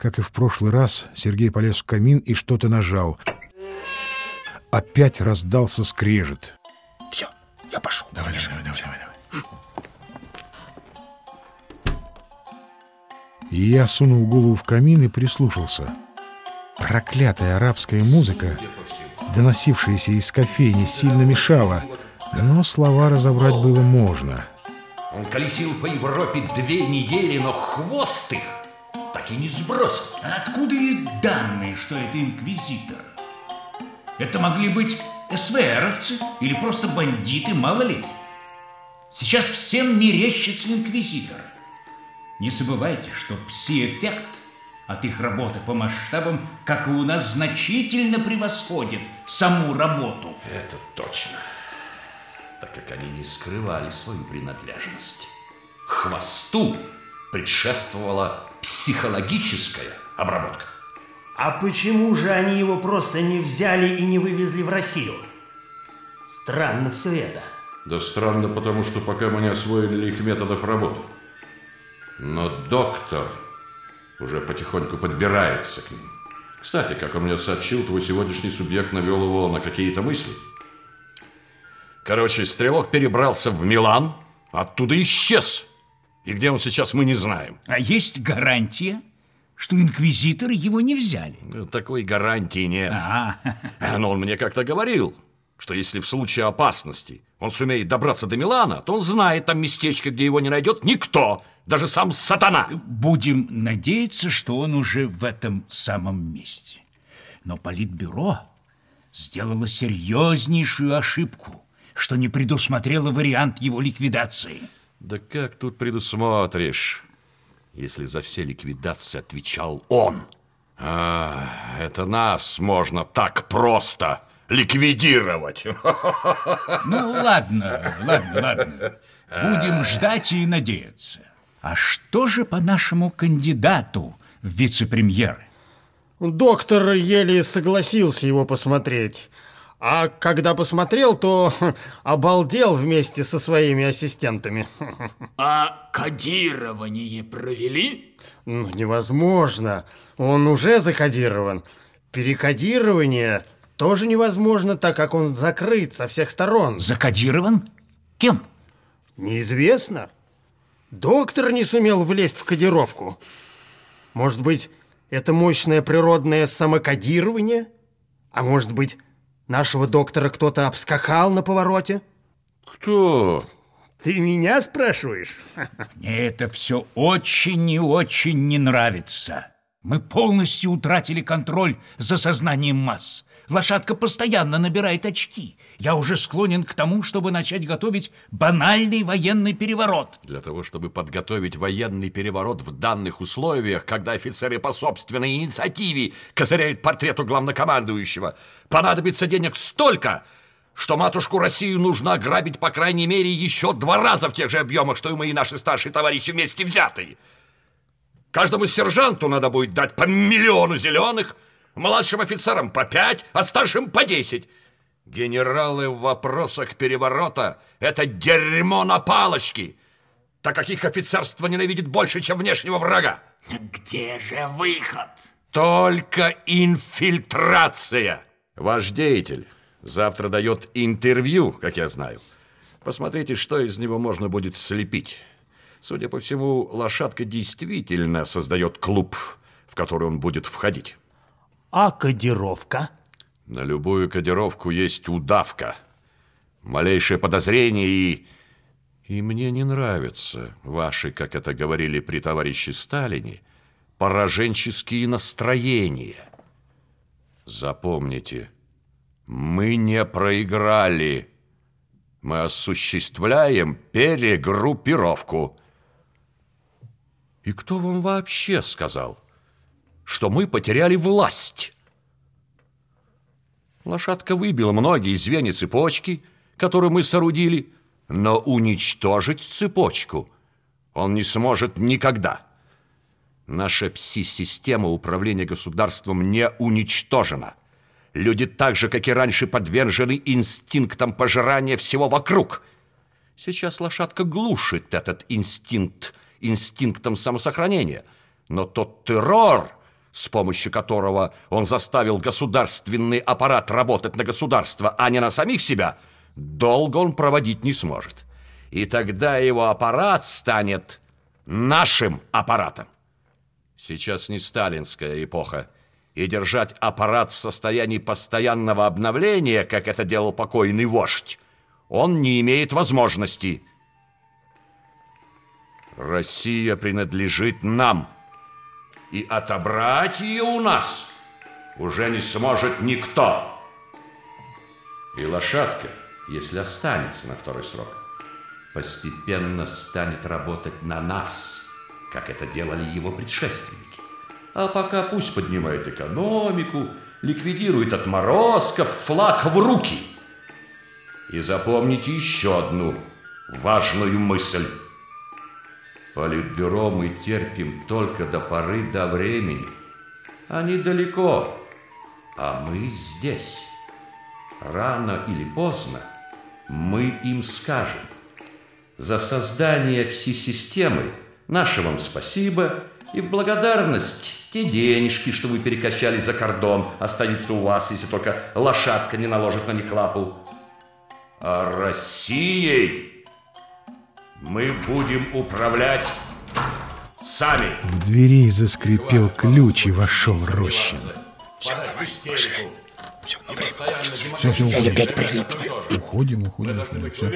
Как и в прошлый раз, Сергей полез в камин и что-то нажал. Опять раздался скрежет. Все, я пошел. Давай, давай, давай, давай, давай. Я сунул голову в камин и прислушался. Проклятая арабская музыка, доносившаяся из кофейни, сильно мешала, но слова разобрать было можно. Он колесил по Европе две недели, но хвост их так и не сбросил. А откуда и данные, что это инквизитор? Это могли быть СВРовцы или просто бандиты, мало ли. Сейчас всем мерещится инквизитор. Не забывайте, что пси-эффект от их работы по масштабам, как и у нас, значительно превосходит саму работу. Это точно. Так как они не скрывали свою принадлежность. Хвосту предшествовала психологическая обработка. А почему же они его просто не взяли и не вывезли в Россию? Странно все это. Да странно, потому что пока мы не освоили их методов работы. Но доктор уже потихоньку подбирается к ним. Кстати, как он мне сообщил, твой сегодняшний субъект навел его на какие-то мысли. Короче, стрелок перебрался в Милан, оттуда исчез. И где он сейчас, мы не знаем. А есть гарантия, что инквизиторы его не взяли? Ну, такой гарантии нет. Ага. Но он мне как-то говорил, что если в случае опасности он сумеет добраться до Милана, то он знает там местечко, где его не найдет никто, даже сам сатана. Будем надеяться, что он уже в этом самом месте. Но Политбюро сделало серьезнейшую ошибку, что не предусмотрело вариант его ликвидации. Да как тут предусмотришь, если за все ликвидации отвечал он? А, это нас можно так просто ликвидировать. Ну, ладно, ладно, ладно. Будем ждать и надеяться. А что же по нашему кандидату в вице-премьеры? Доктор еле согласился его посмотреть. А когда посмотрел, то обалдел вместе со своими ассистентами. А кодирование провели? Ну, невозможно. Он уже закодирован. Перекодирование тоже невозможно, так как он закрыт со всех сторон. Закодирован? Кем? Неизвестно. Доктор не сумел влезть в кодировку. Может быть, это мощное природное самокодирование? А может быть, нашего доктора кто-то обскакал на повороте? Кто? Ты меня спрашиваешь? Мне это все очень и очень не нравится. Мы полностью утратили контроль за сознанием масс. Лошадка постоянно набирает очки. Я уже склонен к тому, чтобы начать готовить банальный военный переворот. Для того, чтобы подготовить военный переворот в данных условиях, когда офицеры по собственной инициативе козыряют портрету главнокомандующего, понадобится денег столько, что матушку Россию нужно ограбить, по крайней мере, еще два раза в тех же объемах, что и мы и наши старшие товарищи вместе взятые. Каждому сержанту надо будет дать по миллиону зеленых, младшим офицерам по пять, а старшим по десять. Генералы в вопросах переворота – это дерьмо на палочке, так как их офицерство ненавидит больше, чем внешнего врага. Где же выход? Только инфильтрация. Ваш деятель завтра дает интервью, как я знаю. Посмотрите, что из него можно будет слепить. Судя по всему, лошадка действительно создает клуб, в который он будет входить. А кодировка? На любую кодировку есть удавка. Малейшее подозрение и... И мне не нравятся ваши, как это говорили при товарище Сталине, пораженческие настроения. Запомните, мы не проиграли. Мы осуществляем перегруппировку. И кто вам вообще сказал, что мы потеряли власть? Лошадка выбила многие звенья цепочки, которые мы соорудили, но уничтожить цепочку он не сможет никогда. Наша пси-система управления государством не уничтожена. Люди так же, как и раньше, подвержены инстинктам пожирания всего вокруг. Сейчас лошадка глушит этот инстинкт инстинктом самосохранения. Но тот террор, с помощью которого он заставил государственный аппарат работать на государство, а не на самих себя, долго он проводить не сможет. И тогда его аппарат станет нашим аппаратом. Сейчас не сталинская эпоха, и держать аппарат в состоянии постоянного обновления, как это делал покойный вождь, он не имеет возможности. Россия принадлежит нам, и отобрать ее у нас уже не сможет никто. И лошадка, если останется на второй срок, постепенно станет работать на нас, как это делали его предшественники. А пока пусть поднимает экономику, ликвидирует отморозков, флаг в руки. И запомните еще одну важную мысль. Политбюро мы терпим только до поры до времени. Они далеко, а мы здесь. Рано или поздно мы им скажем. За создание пси-системы наше вам спасибо и в благодарность те денежки, что вы перекачали за кордон, останутся у вас, если только лошадка не наложит на них лапу. А Россией мы будем управлять сами. В двери заскрипел ключ и вошел Рощин. Все, давай, пошли. Все, ну время кончится. Все, все, Я уходим. опять прилип. Уходим, уходим, уходим. Все.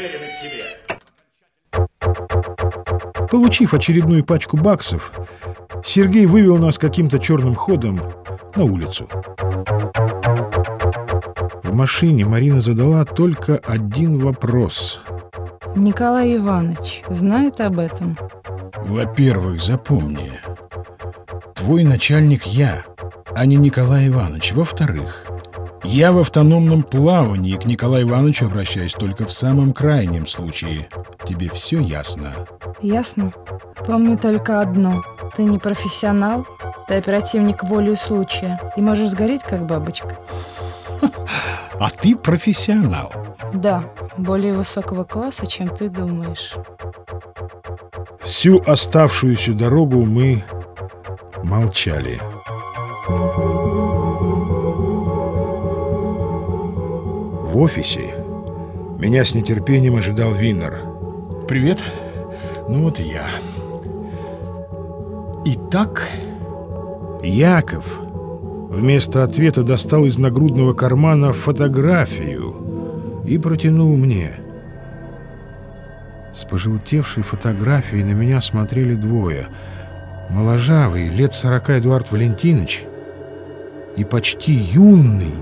Получив очередную пачку баксов, Сергей вывел нас каким-то черным ходом на улицу. В машине Марина задала только один вопрос. Николай Иванович знает об этом? Во-первых, запомни, твой начальник я, а не Николай Иванович. Во-вторых, я в автономном плавании к Николаю Ивановичу обращаюсь только в самом крайнем случае. Тебе все ясно? Ясно. Помню только одно. Ты не профессионал, ты оперативник волею случая и можешь сгореть, как бабочка. А ты профессионал. Да, более высокого класса, чем ты думаешь. Всю оставшуюся дорогу мы молчали. В офисе меня с нетерпением ожидал Виннер. Привет. Ну вот и я. Итак, Яков вместо ответа достал из нагрудного кармана фотографию и протянул мне. С пожелтевшей фотографией на меня смотрели двое. Моложавый, лет сорока Эдуард Валентинович и почти юный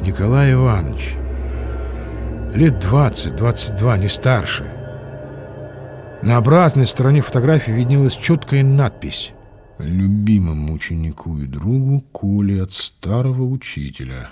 Николай Иванович. Лет двадцать, двадцать два, не старше. На обратной стороне фотографии виднелась четкая надпись «Любимому ученику и другу Коле от старого учителя».